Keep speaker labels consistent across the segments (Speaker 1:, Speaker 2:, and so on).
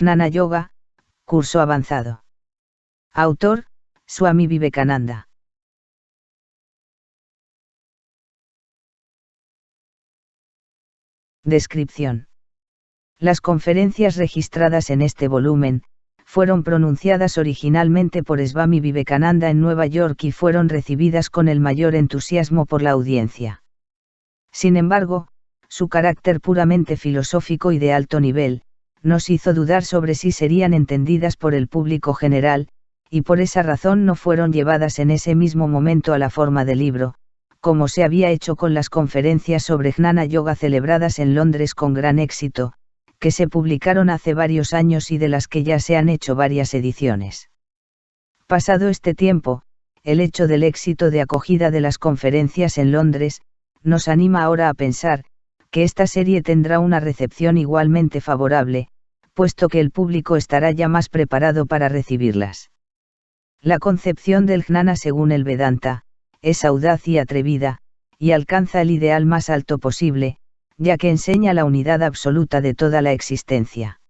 Speaker 1: Jnana Yoga, curso avanzado. Autor, Swami Vivekananda. Descripción. Las conferencias registradas en este volumen, fueron pronunciadas originalmente por Swami Vivekananda en Nueva York y fueron recibidas con el mayor entusiasmo por la audiencia. Sin embargo, su carácter puramente filosófico y de alto nivel, nos hizo dudar sobre si serían entendidas por el público general, y por esa razón no fueron llevadas en ese mismo momento a la forma de libro, como se había hecho con las conferencias sobre Jnana Yoga celebradas en Londres con gran éxito, que se publicaron hace varios años y de las que ya se han hecho varias ediciones. Pasado este tiempo, el hecho del éxito de acogida de las conferencias en Londres, nos anima ahora a pensar, que esta serie tendrá una recepción igualmente favorable, puesto que el público estará ya más preparado para recibirlas. La concepción del jnana según el Vedanta, es audaz y atrevida, y alcanza el ideal más alto posible, ya que enseña la unidad absoluta de toda la existencia.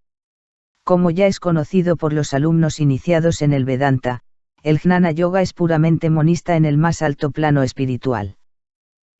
Speaker 1: Como ya es conocido por los alumnos iniciados en el Vedanta, el Jnana Yoga es puramente monista en el más alto plano espiritual.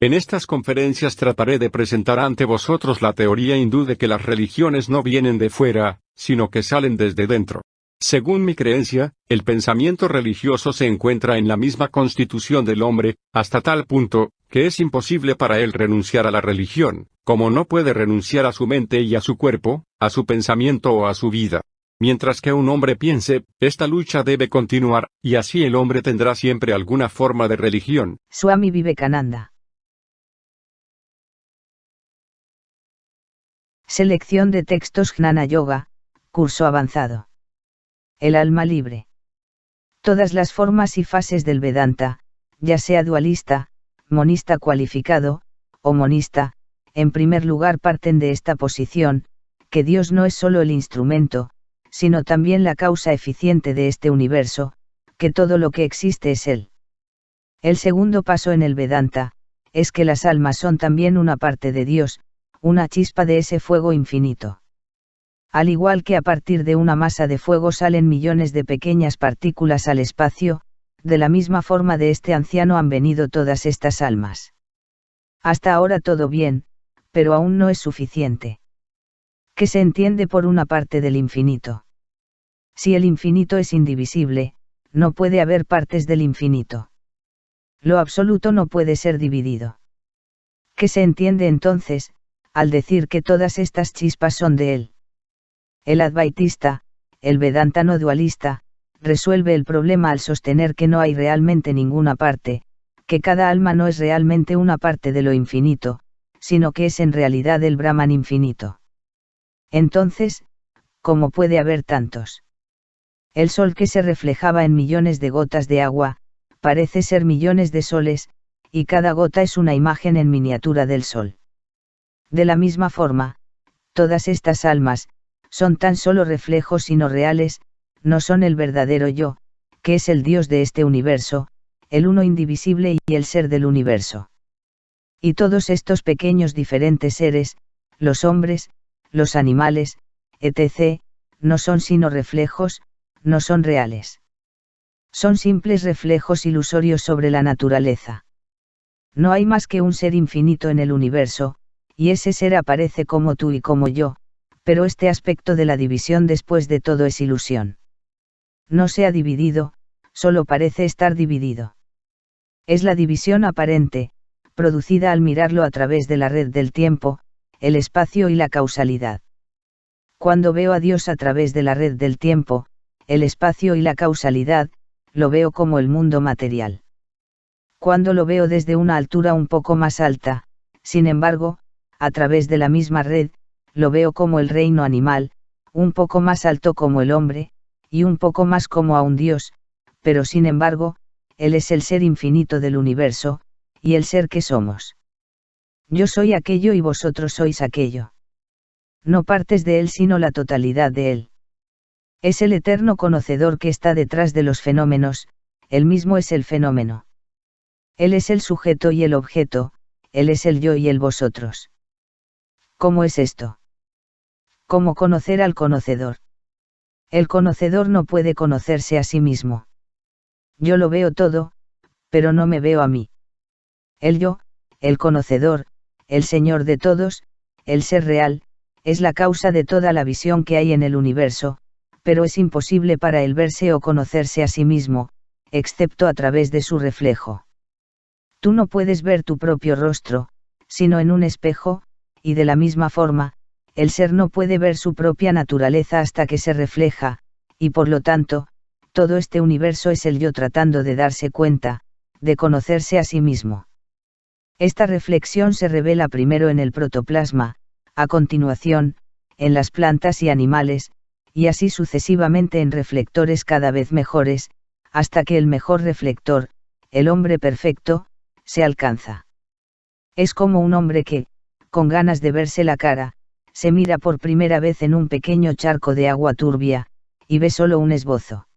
Speaker 2: En estas conferencias trataré de presentar ante vosotros la teoría hindú de que las religiones no vienen de fuera, sino que salen desde dentro. Según mi creencia, el pensamiento religioso se encuentra en la misma constitución del hombre, hasta tal punto, que es imposible para él renunciar a la religión, como no puede renunciar a su mente y a su cuerpo, a su pensamiento o a su vida. Mientras que un hombre piense, esta lucha debe continuar, y así el hombre tendrá siempre alguna forma de religión.
Speaker 1: Swami Vivekananda. Selección de textos Jnana Yoga, curso avanzado el alma libre. Todas las formas y fases del Vedanta, ya sea dualista, monista cualificado, o monista, en primer lugar parten de esta posición, que Dios no es solo el instrumento, sino también la causa eficiente de este universo, que todo lo que existe es Él. El segundo paso en el Vedanta, es que las almas son también una parte de Dios, una chispa de ese fuego infinito. Al igual que a partir de una masa de fuego salen millones de pequeñas partículas al espacio, de la misma forma de este anciano han venido todas estas almas. Hasta ahora todo bien, pero aún no es suficiente. ¿Qué se entiende por una parte del infinito? Si el infinito es indivisible, no puede haber partes del infinito. Lo absoluto no puede ser dividido. ¿Qué se entiende entonces, al decir que todas estas chispas son de él? El advaitista, el vedanta no dualista, resuelve el problema al sostener que no hay realmente ninguna parte, que cada alma no es realmente una parte de lo infinito, sino que es en realidad el Brahman infinito. Entonces, ¿cómo puede haber tantos? El sol que se reflejaba en millones de gotas de agua, parece ser millones de soles, y cada gota es una imagen en miniatura del sol. De la misma forma, todas estas almas, son tan solo reflejos y no reales, no son el verdadero yo, que es el Dios de este universo, el uno indivisible y el ser del universo. Y todos estos pequeños diferentes seres, los hombres, los animales, etc., no son sino reflejos, no son reales. Son simples reflejos ilusorios sobre la naturaleza. No hay más que un ser infinito en el universo, y ese ser aparece como tú y como yo, pero este aspecto de la división después de todo es ilusión. No se ha dividido, solo parece estar dividido. Es la división aparente, producida al mirarlo a través de la red del tiempo, el espacio y la causalidad. Cuando veo a Dios a través de la red del tiempo, el espacio y la causalidad, lo veo como el mundo material. Cuando lo veo desde una altura un poco más alta, sin embargo, a través de la misma red, lo veo como el reino animal, un poco más alto como el hombre, y un poco más como a un dios, pero sin embargo, Él es el ser infinito del universo, y el ser que somos. Yo soy aquello y vosotros sois aquello. No partes de Él sino la totalidad de Él. Es el eterno conocedor que está detrás de los fenómenos, Él mismo es el fenómeno. Él es el sujeto y el objeto, Él es el yo y el vosotros. ¿Cómo es esto? cómo conocer al conocedor. El conocedor no puede conocerse a sí mismo. Yo lo veo todo, pero no me veo a mí. El yo, el conocedor, el Señor de todos, el ser real, es la causa de toda la visión que hay en el universo, pero es imposible para él verse o conocerse a sí mismo, excepto a través de su reflejo. Tú no puedes ver tu propio rostro, sino en un espejo, y de la misma forma, el ser no puede ver su propia naturaleza hasta que se refleja, y por lo tanto, todo este universo es el yo tratando de darse cuenta, de conocerse a sí mismo. Esta reflexión se revela primero en el protoplasma, a continuación, en las plantas y animales, y así sucesivamente en reflectores cada vez mejores, hasta que el mejor reflector, el hombre perfecto, se alcanza. Es como un hombre que, con ganas de verse la cara, se mira por primera vez en un pequeño charco de agua turbia, y ve solo un esbozo.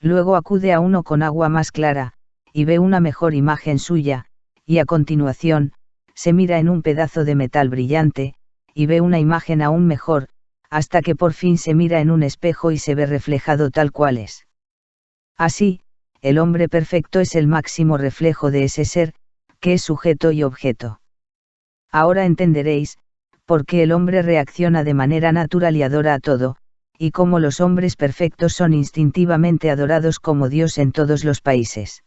Speaker 1: Luego acude a uno con agua más clara, y ve una mejor imagen suya, y a continuación, se mira en un pedazo de metal brillante, y ve una imagen aún mejor, hasta que por fin se mira en un espejo y se ve reflejado tal cual es. Así, el hombre perfecto es el máximo reflejo de ese ser, que es sujeto y objeto. Ahora entenderéis, por qué el hombre reacciona de manera natural y adora a todo, y cómo los hombres perfectos son instintivamente adorados como Dios en todos los países.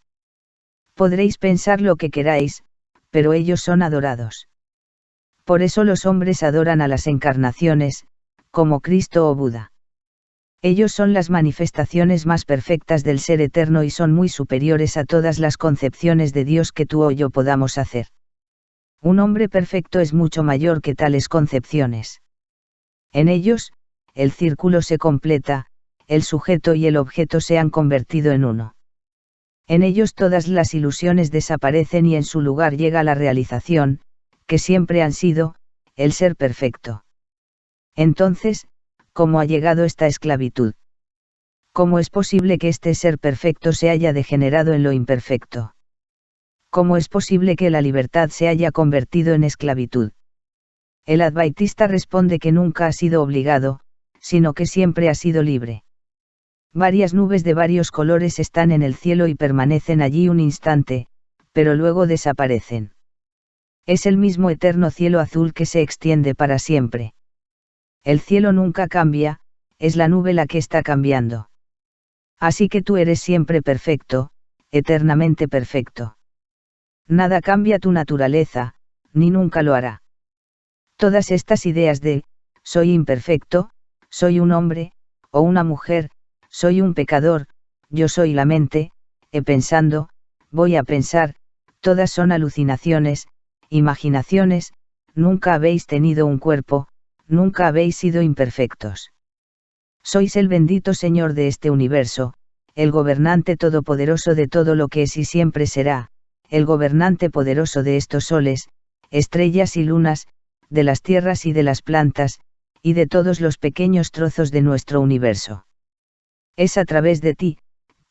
Speaker 1: Podréis pensar lo que queráis, pero ellos son adorados. Por eso los hombres adoran a las encarnaciones, como Cristo o Buda. Ellos son las manifestaciones más perfectas del ser eterno y son muy superiores a todas las concepciones de Dios que tú o yo podamos hacer. Un hombre perfecto es mucho mayor que tales concepciones. En ellos, el círculo se completa, el sujeto y el objeto se han convertido en uno. En ellos todas las ilusiones desaparecen y en su lugar llega la realización, que siempre han sido, el ser perfecto. Entonces, ¿cómo ha llegado esta esclavitud? ¿Cómo es posible que este ser perfecto se haya degenerado en lo imperfecto? ¿Cómo es posible que la libertad se haya convertido en esclavitud? El advaitista responde que nunca ha sido obligado, sino que siempre ha sido libre. Varias nubes de varios colores están en el cielo y permanecen allí un instante, pero luego desaparecen. Es el mismo eterno cielo azul que se extiende para siempre. El cielo nunca cambia, es la nube la que está cambiando. Así que tú eres siempre perfecto, eternamente perfecto. Nada cambia tu naturaleza, ni nunca lo hará. Todas estas ideas de, soy imperfecto, soy un hombre, o una mujer, soy un pecador, yo soy la mente, he pensando, voy a pensar, todas son alucinaciones, imaginaciones, nunca habéis tenido un cuerpo, nunca habéis sido imperfectos. Sois el bendito Señor de este universo, el gobernante todopoderoso de todo lo que es y siempre será, el gobernante poderoso de estos soles, estrellas y lunas, de las tierras y de las plantas, y de todos los pequeños trozos de nuestro universo. Es a través de ti,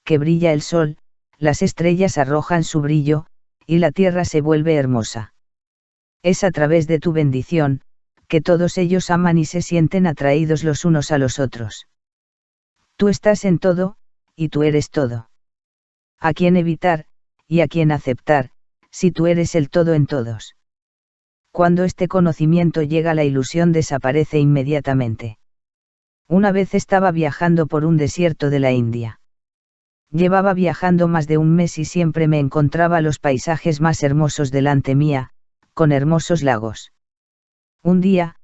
Speaker 1: que brilla el sol, las estrellas arrojan su brillo, y la tierra se vuelve hermosa. Es a través de tu bendición, que todos ellos aman y se sienten atraídos los unos a los otros. Tú estás en todo, y tú eres todo. A quién evitar, y a quién aceptar, si tú eres el todo en todos. Cuando este conocimiento llega la ilusión desaparece inmediatamente. Una vez estaba viajando por un desierto de la India. Llevaba viajando más de un mes y siempre me encontraba los paisajes más hermosos delante mía, con hermosos lagos. Un día,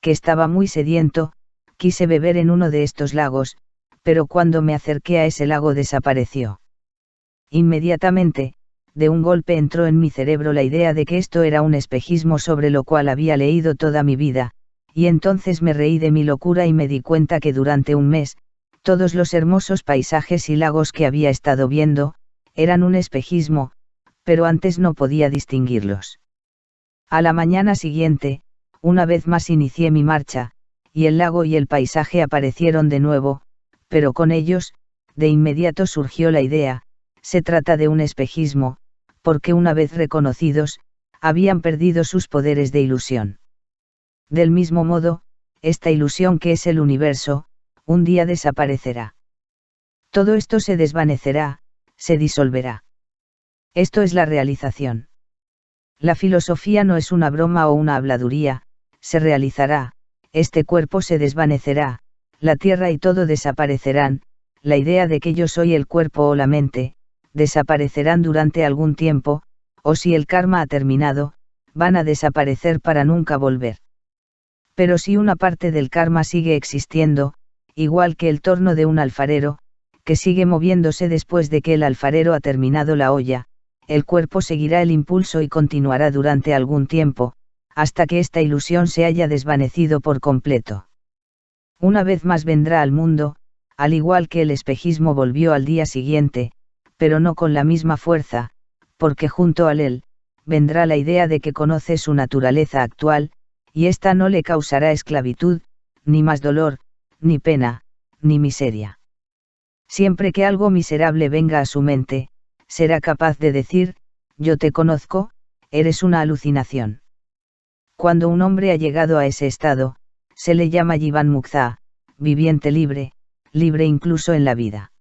Speaker 1: que estaba muy sediento, quise beber en uno de estos lagos, pero cuando me acerqué a ese lago desapareció. Inmediatamente, de un golpe entró en mi cerebro la idea de que esto era un espejismo sobre lo cual había leído toda mi vida, y entonces me reí de mi locura y me di cuenta que durante un mes, todos los hermosos paisajes y lagos que había estado viendo, eran un espejismo, pero antes no podía distinguirlos. A la mañana siguiente, una vez más inicié mi marcha, y el lago y el paisaje aparecieron de nuevo, pero con ellos, de inmediato surgió la idea, se trata de un espejismo, porque una vez reconocidos, habían perdido sus poderes de ilusión. Del mismo modo, esta ilusión que es el universo, un día desaparecerá. Todo esto se desvanecerá, se disolverá. Esto es la realización. La filosofía no es una broma o una habladuría, se realizará, este cuerpo se desvanecerá, la tierra y todo desaparecerán, la idea de que yo soy el cuerpo o la mente, desaparecerán durante algún tiempo, o si el karma ha terminado, van a desaparecer para nunca volver. Pero si una parte del karma sigue existiendo, igual que el torno de un alfarero, que sigue moviéndose después de que el alfarero ha terminado la olla, el cuerpo seguirá el impulso y continuará durante algún tiempo, hasta que esta ilusión se haya desvanecido por completo. Una vez más vendrá al mundo, al igual que el espejismo volvió al día siguiente, pero no con la misma fuerza, porque junto a él, vendrá la idea de que conoce su naturaleza actual, y ésta no le causará esclavitud, ni más dolor, ni pena, ni miseria. Siempre que algo miserable venga a su mente, será capaz de decir, yo te conozco, eres una alucinación. Cuando un hombre ha llegado a ese estado, se le llama Jivan Mukha, viviente libre, libre incluso en la vida.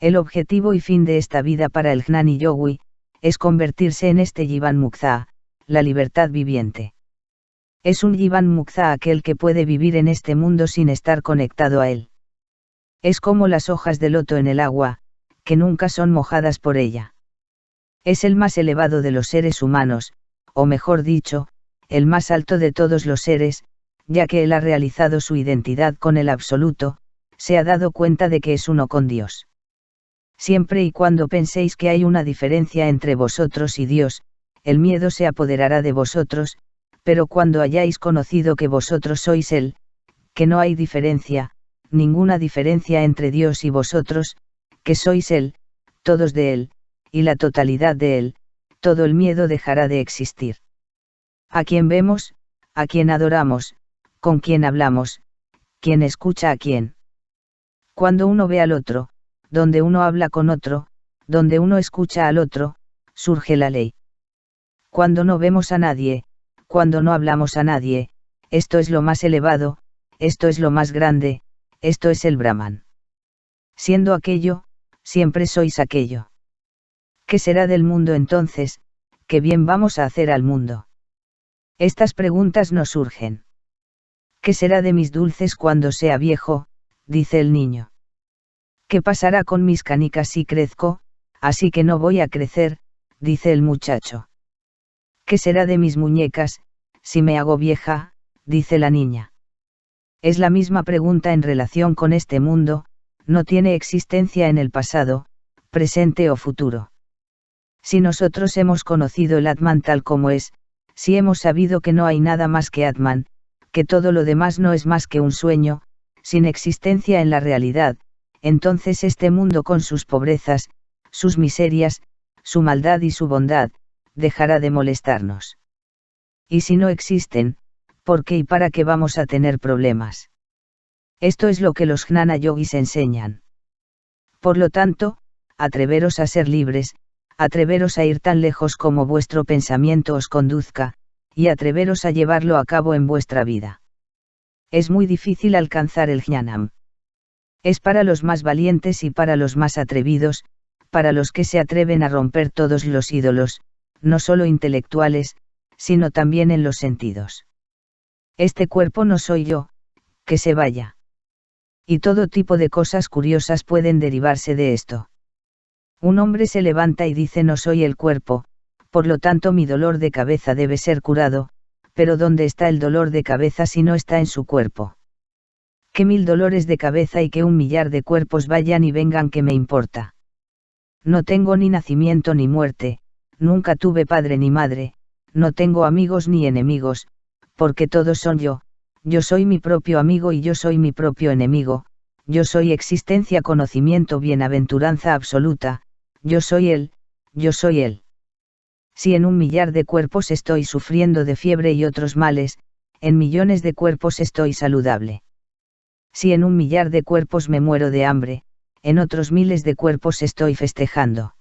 Speaker 1: El objetivo y fin de esta vida para el Gnani Yogi, es convertirse en este Jivan Mukha, la libertad viviente. Es un Jivan Mukha aquel que puede vivir en este mundo sin estar conectado a él. Es como las hojas de loto en el agua, que nunca son mojadas por ella. Es el más elevado de los seres humanos, o mejor dicho, el más alto de todos los seres, ya que él ha realizado su identidad con el absoluto, se ha dado cuenta de que es uno con Dios. Siempre y cuando penséis que hay una diferencia entre vosotros y Dios, el miedo se apoderará de vosotros, pero cuando hayáis conocido que vosotros sois Él, que no hay diferencia, ninguna diferencia entre Dios y vosotros, que sois Él, todos de Él, y la totalidad de Él, todo el miedo dejará de existir. A quien vemos, a quien adoramos, con quien hablamos, quien escucha a quien. Cuando uno ve al otro, donde uno habla con otro, donde uno escucha al otro, surge la ley. Cuando no vemos a nadie, cuando no hablamos a nadie, esto es lo más elevado, esto es lo más grande, esto es el Brahman. Siendo aquello, siempre sois aquello. ¿Qué será del mundo entonces? ¿Qué bien vamos a hacer al mundo? Estas preguntas no surgen. ¿Qué será de mis dulces cuando sea viejo? dice el niño. ¿Qué pasará con mis canicas si crezco? Así que no voy a crecer, dice el muchacho. ¿Qué será de mis muñecas, si me hago vieja? dice la niña. Es la misma pregunta en relación con este mundo, no tiene existencia en el pasado, presente o futuro. Si nosotros hemos conocido el Atman tal como es, si hemos sabido que no hay nada más que Atman, que todo lo demás no es más que un sueño, sin existencia en la realidad, entonces este mundo con sus pobrezas, sus miserias, su maldad y su bondad, dejará de molestarnos. Y si no existen, ¿por qué y para qué vamos a tener problemas? Esto es lo que los jnana yogis enseñan. Por lo tanto, atreveros a ser libres, atreveros a ir tan lejos como vuestro pensamiento os conduzca, y atreveros a llevarlo a cabo en vuestra vida. Es muy difícil alcanzar el jnanam. Es para los más valientes y para los más atrevidos, para los que se atreven a romper todos los ídolos, no solo intelectuales, sino también en los sentidos. Este cuerpo no soy yo, que se vaya. Y todo tipo de cosas curiosas pueden derivarse de esto. Un hombre se levanta y dice no soy el cuerpo, por lo tanto mi dolor de cabeza debe ser curado, pero ¿dónde está el dolor de cabeza si no está en su cuerpo? Que mil dolores de cabeza y que un millar de cuerpos vayan y vengan que me importa. No tengo ni nacimiento ni muerte, nunca tuve padre ni madre, no tengo amigos ni enemigos, porque todos son yo, yo soy mi propio amigo y yo soy mi propio enemigo, yo soy existencia, conocimiento, bienaventuranza absoluta, yo soy él, yo soy él. Si en un millar de cuerpos estoy sufriendo de fiebre y otros males, en millones de cuerpos estoy saludable. Si en un millar de cuerpos me muero de hambre, en otros miles de cuerpos estoy festejando.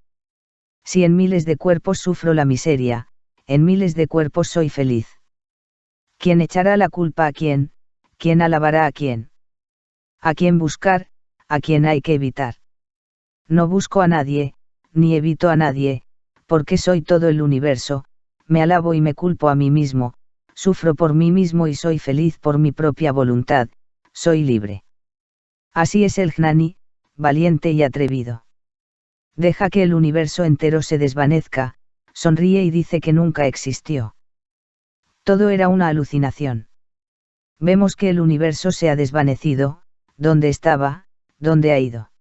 Speaker 1: Si en miles de cuerpos sufro la miseria, en miles de cuerpos soy feliz. ¿Quién echará la culpa a quién? ¿Quién alabará a quién? A quién buscar, a quién hay que evitar. No busco a nadie, ni evito a nadie, porque soy todo el universo, me alabo y me culpo a mí mismo, sufro por mí mismo y soy feliz por mi propia voluntad, soy libre. Así es el Gnani, valiente y atrevido. Deja que el universo entero se desvanezca, sonríe y dice que nunca existió. Todo era una alucinación. Vemos que el universo se ha desvanecido, ¿dónde estaba, dónde ha ido?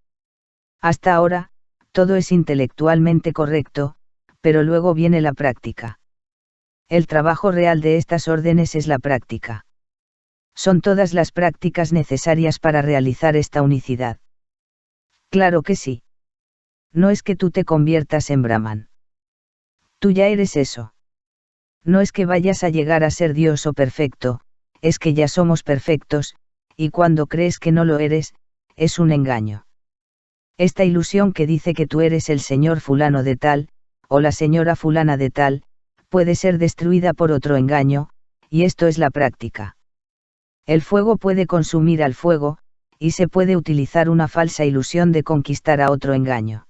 Speaker 1: Hasta ahora, todo es intelectualmente correcto, pero luego viene la práctica. El trabajo real de estas órdenes es la práctica. Son todas las prácticas necesarias para realizar esta unicidad. Claro que sí. No es que tú te conviertas en Brahman. Tú ya eres eso. No es que vayas a llegar a ser Dios o perfecto, es que ya somos perfectos, y cuando crees que no lo eres, es un engaño. Esta ilusión que dice que tú eres el señor fulano de tal, o la señora fulana de tal, puede ser destruida por otro engaño, y esto es la práctica. El fuego puede consumir al fuego, y se puede utilizar una falsa ilusión de conquistar a otro engaño.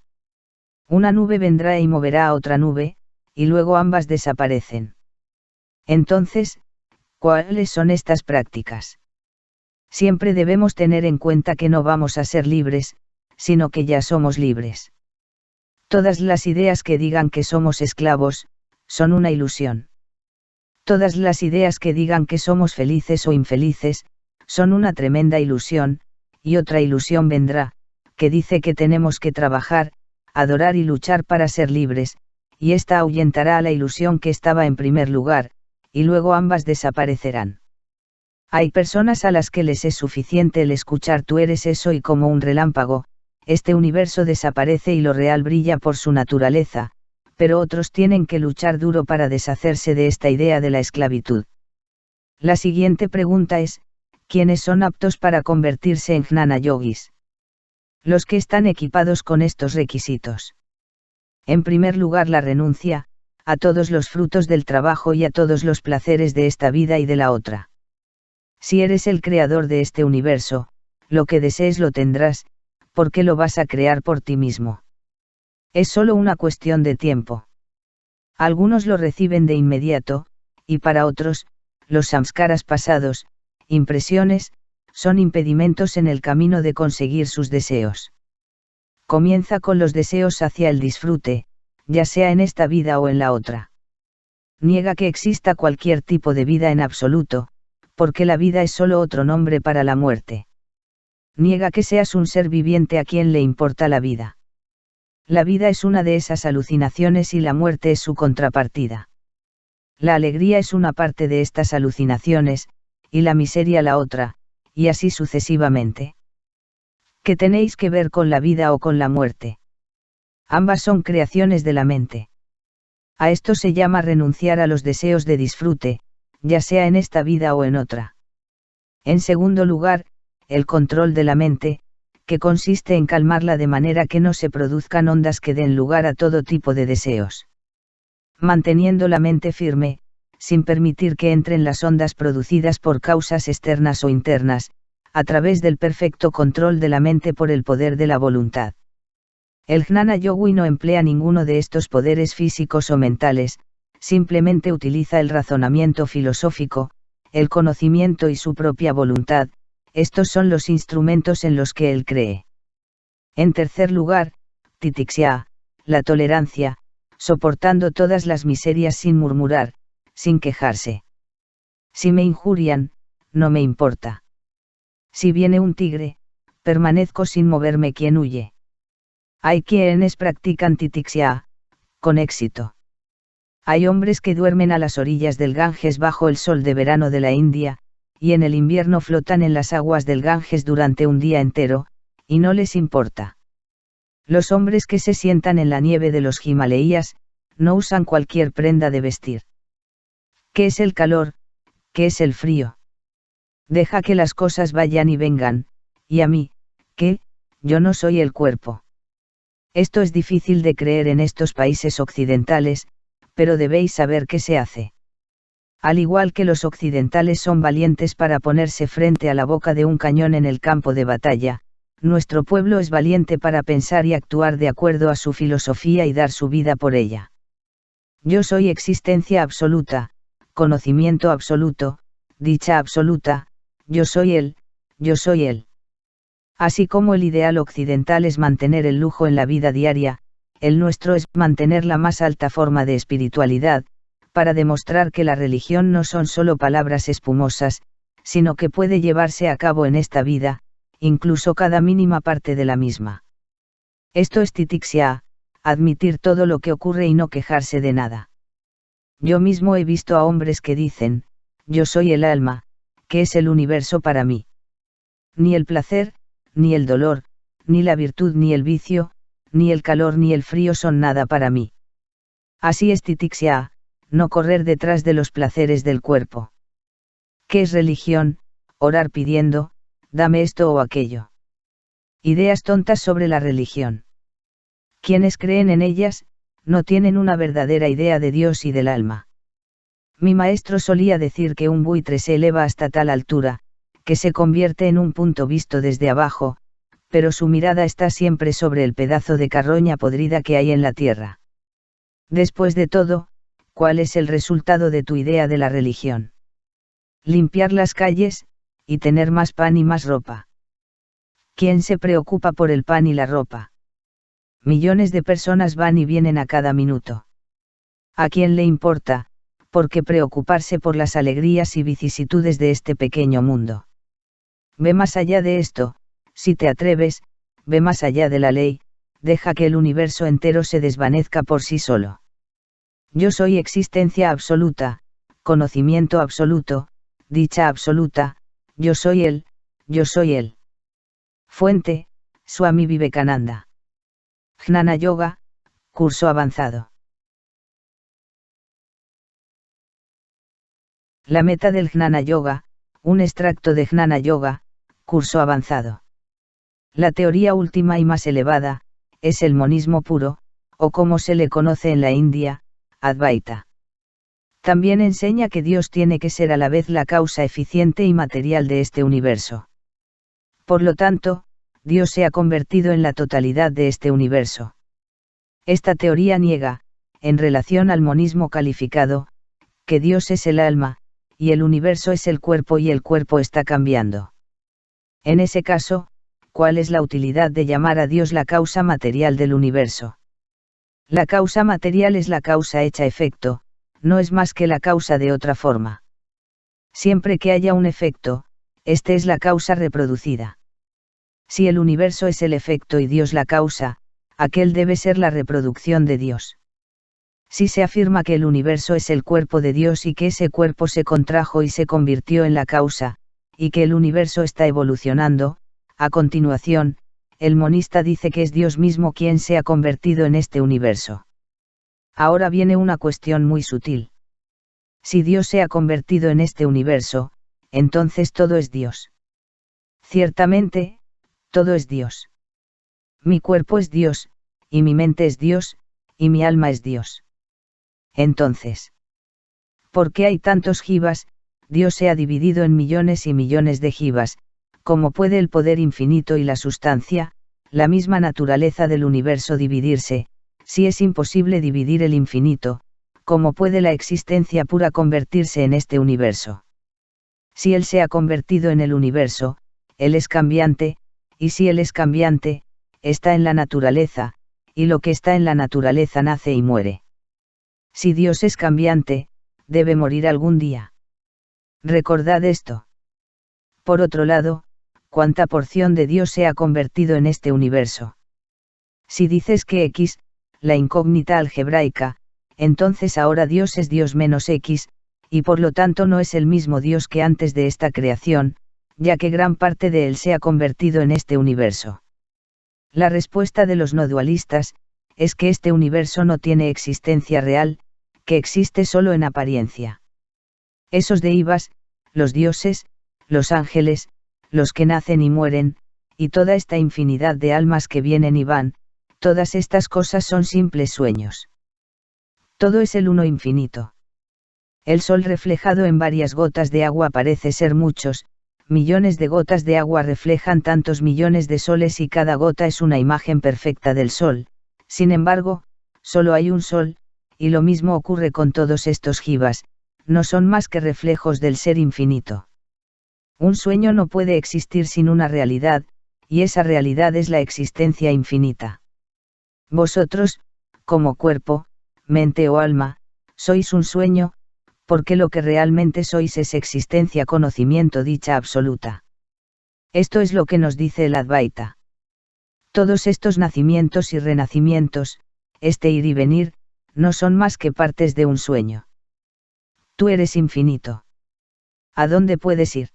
Speaker 1: Una nube vendrá y moverá a otra nube, y luego ambas desaparecen. Entonces, ¿cuáles son estas prácticas? Siempre debemos tener en cuenta que no vamos a ser libres, sino que ya somos libres. Todas las ideas que digan que somos esclavos, son una ilusión. Todas las ideas que digan que somos felices o infelices, son una tremenda ilusión, y otra ilusión vendrá, que dice que tenemos que trabajar, adorar y luchar para ser libres, y esta ahuyentará a la ilusión que estaba en primer lugar, y luego ambas desaparecerán. Hay personas a las que les es suficiente el escuchar tú eres eso y como un relámpago, este universo desaparece y lo real brilla por su naturaleza, pero otros tienen que luchar duro para deshacerse de esta idea de la esclavitud. La siguiente pregunta es, ¿quiénes son aptos para convertirse en jnana yogis? Los que están equipados con estos requisitos. En primer lugar la renuncia, a todos los frutos del trabajo y a todos los placeres de esta vida y de la otra. Si eres el creador de este universo, lo que desees lo tendrás, ¿por qué lo vas a crear por ti mismo? Es solo una cuestión de tiempo. Algunos lo reciben de inmediato, y para otros, los samskaras pasados, impresiones, son impedimentos en el camino de conseguir sus deseos. Comienza con los deseos hacia el disfrute, ya sea en esta vida o en la otra. Niega que exista cualquier tipo de vida en absoluto, porque la vida es solo otro nombre para la muerte niega que seas un ser viviente a quien le importa la vida. La vida es una de esas alucinaciones y la muerte es su contrapartida. La alegría es una parte de estas alucinaciones, y la miseria la otra, y así sucesivamente. ¿Qué tenéis que ver con la vida o con la muerte? Ambas son creaciones de la mente. A esto se llama renunciar a los deseos de disfrute, ya sea en esta vida o en otra. En segundo lugar, el control de la mente, que consiste en calmarla de manera que no se produzcan ondas que den lugar a todo tipo de deseos. Manteniendo la mente firme, sin permitir que entren las ondas producidas por causas externas o internas, a través del perfecto control de la mente por el poder de la voluntad. El Jnana Yogui no emplea ninguno de estos poderes físicos o mentales, simplemente utiliza el razonamiento filosófico, el conocimiento y su propia voluntad, estos son los instrumentos en los que él cree. En tercer lugar, titixia, la tolerancia, soportando todas las miserias sin murmurar, sin quejarse. Si me injurian, no me importa. Si viene un tigre, permanezco sin moverme quien huye. Hay quienes practican titixia, con éxito. Hay hombres que duermen a las orillas del Ganges bajo el sol de verano de la India, y en el invierno flotan en las aguas del Ganges durante un día entero, y no les importa. Los hombres que se sientan en la nieve de los Himalaías, no usan cualquier prenda de vestir. ¿Qué es el calor? ¿Qué es el frío? Deja que las cosas vayan y vengan, y a mí, ¿qué? Yo no soy el cuerpo. Esto es difícil de creer en estos países occidentales, pero debéis saber qué se hace. Al igual que los occidentales son valientes para ponerse frente a la boca de un cañón en el campo de batalla, nuestro pueblo es valiente para pensar y actuar de acuerdo a su filosofía y dar su vida por ella. Yo soy existencia absoluta, conocimiento absoluto, dicha absoluta, yo soy él, yo soy él. Así como el ideal occidental es mantener el lujo en la vida diaria, el nuestro es mantener la más alta forma de espiritualidad, para demostrar que la religión no son solo palabras espumosas, sino que puede llevarse a cabo en esta vida, incluso cada mínima parte de la misma. Esto es titixia, admitir todo lo que ocurre y no quejarse de nada. Yo mismo he visto a hombres que dicen, yo soy el alma, que es el universo para mí. Ni el placer, ni el dolor, ni la virtud ni el vicio, ni el calor ni el frío son nada para mí. Así es titixia, no correr detrás de los placeres del cuerpo. ¿Qué es religión? Orar pidiendo, dame esto o aquello. Ideas tontas sobre la religión. Quienes creen en ellas, no tienen una verdadera idea de Dios y del alma. Mi maestro solía decir que un buitre se eleva hasta tal altura, que se convierte en un punto visto desde abajo, pero su mirada está siempre sobre el pedazo de carroña podrida que hay en la tierra. Después de todo, ¿cuál es el resultado de tu idea de la religión? Limpiar las calles, y tener más pan y más ropa. ¿Quién se preocupa por el pan y la ropa? Millones de personas van y vienen a cada minuto. ¿A quién le importa, por qué preocuparse por las alegrías y vicisitudes de este pequeño mundo? Ve más allá de esto, si te atreves, ve más allá de la ley, deja que el universo entero se desvanezca por sí solo. Yo soy existencia absoluta, conocimiento absoluto, dicha absoluta, yo soy él, yo soy él. Fuente, Swami Vivekananda. Jnana Yoga, curso avanzado. La meta del Jnana Yoga, un extracto de Jnana Yoga, curso avanzado. La teoría última y más elevada, es el monismo puro, o como se le conoce en la India, Advaita. También enseña que Dios tiene que ser a la vez la causa eficiente y material de este universo. Por lo tanto, Dios se ha convertido en la totalidad de este universo. Esta teoría niega, en relación al monismo calificado, que Dios es el alma, y el universo es el cuerpo y el cuerpo está cambiando. En ese caso, ¿cuál es la utilidad de llamar a Dios la causa material del universo? La causa material es la causa hecha efecto, no es más que la causa de otra forma. Siempre que haya un efecto, este es la causa reproducida. Si el universo es el efecto y Dios la causa, aquel debe ser la reproducción de Dios. Si se afirma que el universo es el cuerpo de Dios y que ese cuerpo se contrajo y se convirtió en la causa, y que el universo está evolucionando, a continuación, el monista dice que es Dios mismo quien se ha convertido en este universo. Ahora viene una cuestión muy sutil. Si Dios se ha convertido en este universo, entonces todo es Dios. Ciertamente, todo es Dios. Mi cuerpo es Dios, y mi mente es Dios, y mi alma es Dios. Entonces, ¿por qué hay tantos jivas? Dios se ha dividido en millones y millones de jivas, como puede el poder infinito y la sustancia, la misma naturaleza del universo dividirse, si es imposible dividir el infinito, como puede la existencia pura convertirse en este universo. Si Él se ha convertido en el universo, Él es cambiante, y si Él es cambiante, está en la naturaleza, y lo que está en la naturaleza nace y muere. Si Dios es cambiante, debe morir algún día. Recordad esto. Por otro lado, cuánta porción de Dios se ha convertido en este universo. Si dices que X, la incógnita algebraica, entonces ahora Dios es Dios menos X, y por lo tanto no es el mismo Dios que antes de esta creación, ya que gran parte de él se ha convertido en este universo. La respuesta de los no dualistas, es que este universo no tiene existencia real, que existe solo en apariencia. Esos de Ibas, los dioses, los ángeles, los que nacen y mueren, y toda esta infinidad de almas que vienen y van, todas estas cosas son simples sueños. Todo es el uno infinito. El sol reflejado en varias gotas de agua parece ser muchos, millones de gotas de agua reflejan tantos millones de soles y cada gota es una imagen perfecta del sol, sin embargo, solo hay un sol, y lo mismo ocurre con todos estos jivas, no son más que reflejos del ser infinito. Un sueño no puede existir sin una realidad, y esa realidad es la existencia infinita. Vosotros, como cuerpo, mente o alma, sois un sueño, porque lo que realmente sois es existencia conocimiento dicha absoluta. Esto es lo que nos dice el Advaita. Todos estos nacimientos y renacimientos, este ir y venir, no son más que partes de un sueño. Tú eres infinito. ¿A dónde puedes ir?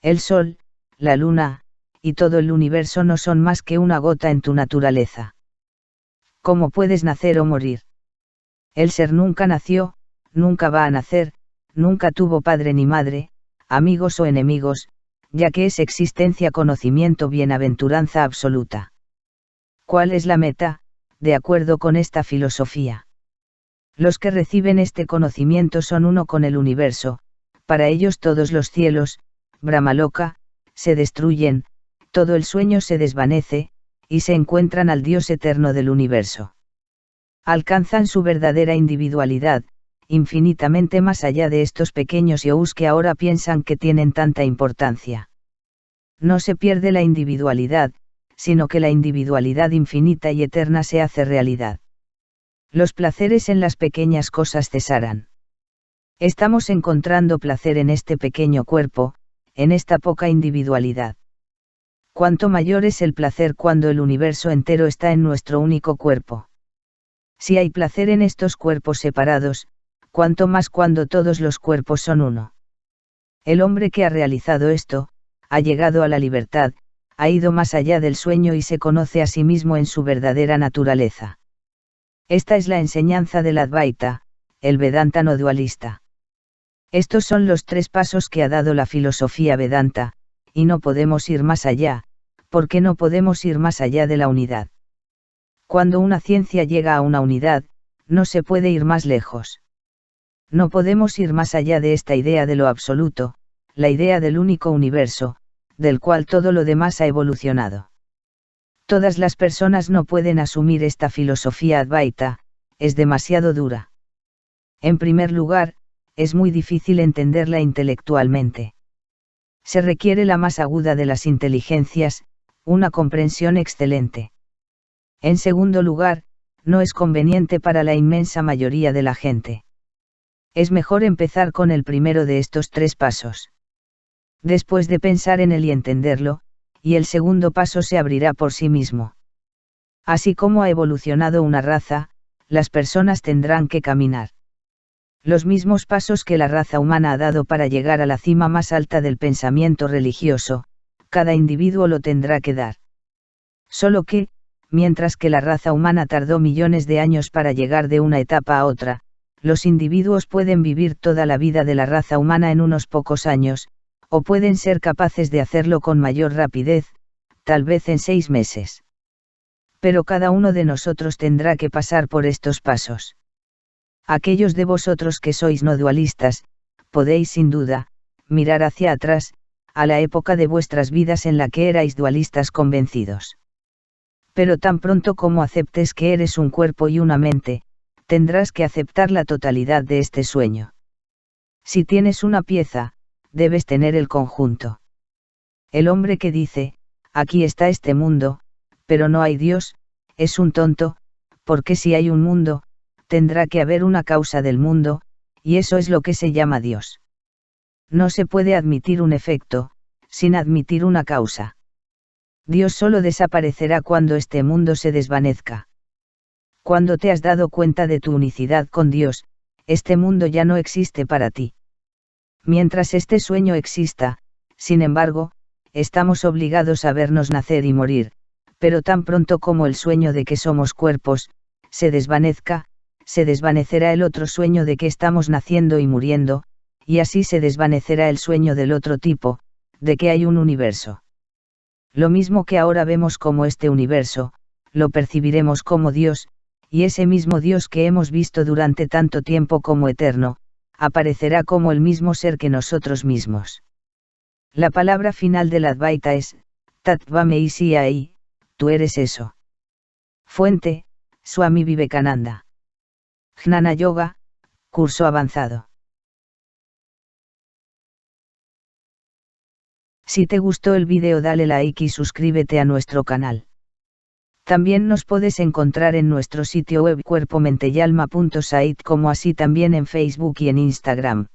Speaker 1: El sol, la luna, y todo el universo no son más que una gota en tu naturaleza. ¿Cómo puedes nacer o morir? El ser nunca nació, nunca va a nacer, nunca tuvo padre ni madre, amigos o enemigos, ya que es existencia conocimiento bienaventuranza absoluta. ¿Cuál es la meta, de acuerdo con esta filosofía? Los que reciben este conocimiento son uno con el universo, para ellos todos los cielos, Brahmaloka, se destruyen, todo el sueño se desvanece, y se encuentran al Dios eterno del universo. Alcanzan su verdadera individualidad, infinitamente más allá de estos pequeños yous que ahora piensan que tienen tanta importancia. No se pierde la individualidad, sino que la individualidad infinita y eterna se hace realidad. Los placeres en las pequeñas cosas cesarán. Estamos encontrando placer en este pequeño cuerpo, en esta poca individualidad. Cuanto mayor es el placer cuando el universo entero está en nuestro único cuerpo. Si hay placer en estos cuerpos separados, cuanto más cuando todos los cuerpos son uno. El hombre que ha realizado esto, ha llegado a la libertad, ha ido más allá del sueño y se conoce a sí mismo en su verdadera naturaleza. Esta es la enseñanza del Advaita, el Vedanta no dualista. Estos son los tres pasos que ha dado la filosofía Vedanta, y no podemos ir más allá, porque no podemos ir más allá de la unidad. Cuando una ciencia llega a una unidad, no se puede ir más lejos. No podemos ir más allá de esta idea de lo absoluto, la idea del único universo, del cual todo lo demás ha evolucionado. Todas las personas no pueden asumir esta filosofía advaita, es demasiado dura. En primer lugar, es muy difícil entenderla intelectualmente. Se requiere la más aguda de las inteligencias, una comprensión excelente. En segundo lugar, no es conveniente para la inmensa mayoría de la gente es mejor empezar con el primero de estos tres pasos. Después de pensar en él y entenderlo, y el segundo paso se abrirá por sí mismo. Así como ha evolucionado una raza, las personas tendrán que caminar. Los mismos pasos que la raza humana ha dado para llegar a la cima más alta del pensamiento religioso, cada individuo lo tendrá que dar. Solo que, mientras que la raza humana tardó millones de años para llegar de una etapa a otra, los individuos pueden vivir toda la vida de la raza humana en unos pocos años, o pueden ser capaces de hacerlo con mayor rapidez, tal vez en seis meses. Pero cada uno de nosotros tendrá que pasar por estos pasos. Aquellos de vosotros que sois no dualistas, podéis sin duda, mirar hacia atrás, a la época de vuestras vidas en la que erais dualistas convencidos. Pero tan pronto como aceptes que eres un cuerpo y una mente, tendrás que aceptar la totalidad de este sueño. Si tienes una pieza, debes tener el conjunto. El hombre que dice, aquí está este mundo, pero no hay Dios, es un tonto, porque si hay un mundo, tendrá que haber una causa del mundo, y eso es lo que se llama Dios. No se puede admitir un efecto, sin admitir una causa. Dios solo desaparecerá cuando este mundo se desvanezca. Cuando te has dado cuenta de tu unicidad con Dios, este mundo ya no existe para ti. Mientras este sueño exista, sin embargo, estamos obligados a vernos nacer y morir, pero tan pronto como el sueño de que somos cuerpos, se desvanezca, se desvanecerá el otro sueño de que estamos naciendo y muriendo, y así se desvanecerá el sueño del otro tipo, de que hay un universo. Lo mismo que ahora vemos como este universo, lo percibiremos como Dios, y ese mismo Dios que hemos visto durante tanto tiempo como eterno, aparecerá como el mismo ser que nosotros mismos. La palabra final del Advaita es, Tatvame Isi tú eres eso. Fuente, Swami Vivekananda. Jnana Yoga, curso avanzado. Si te gustó el vídeo dale like y suscríbete a nuestro canal. También nos puedes encontrar en nuestro sitio web cuerpomenteyalma.site como así también en Facebook y en Instagram.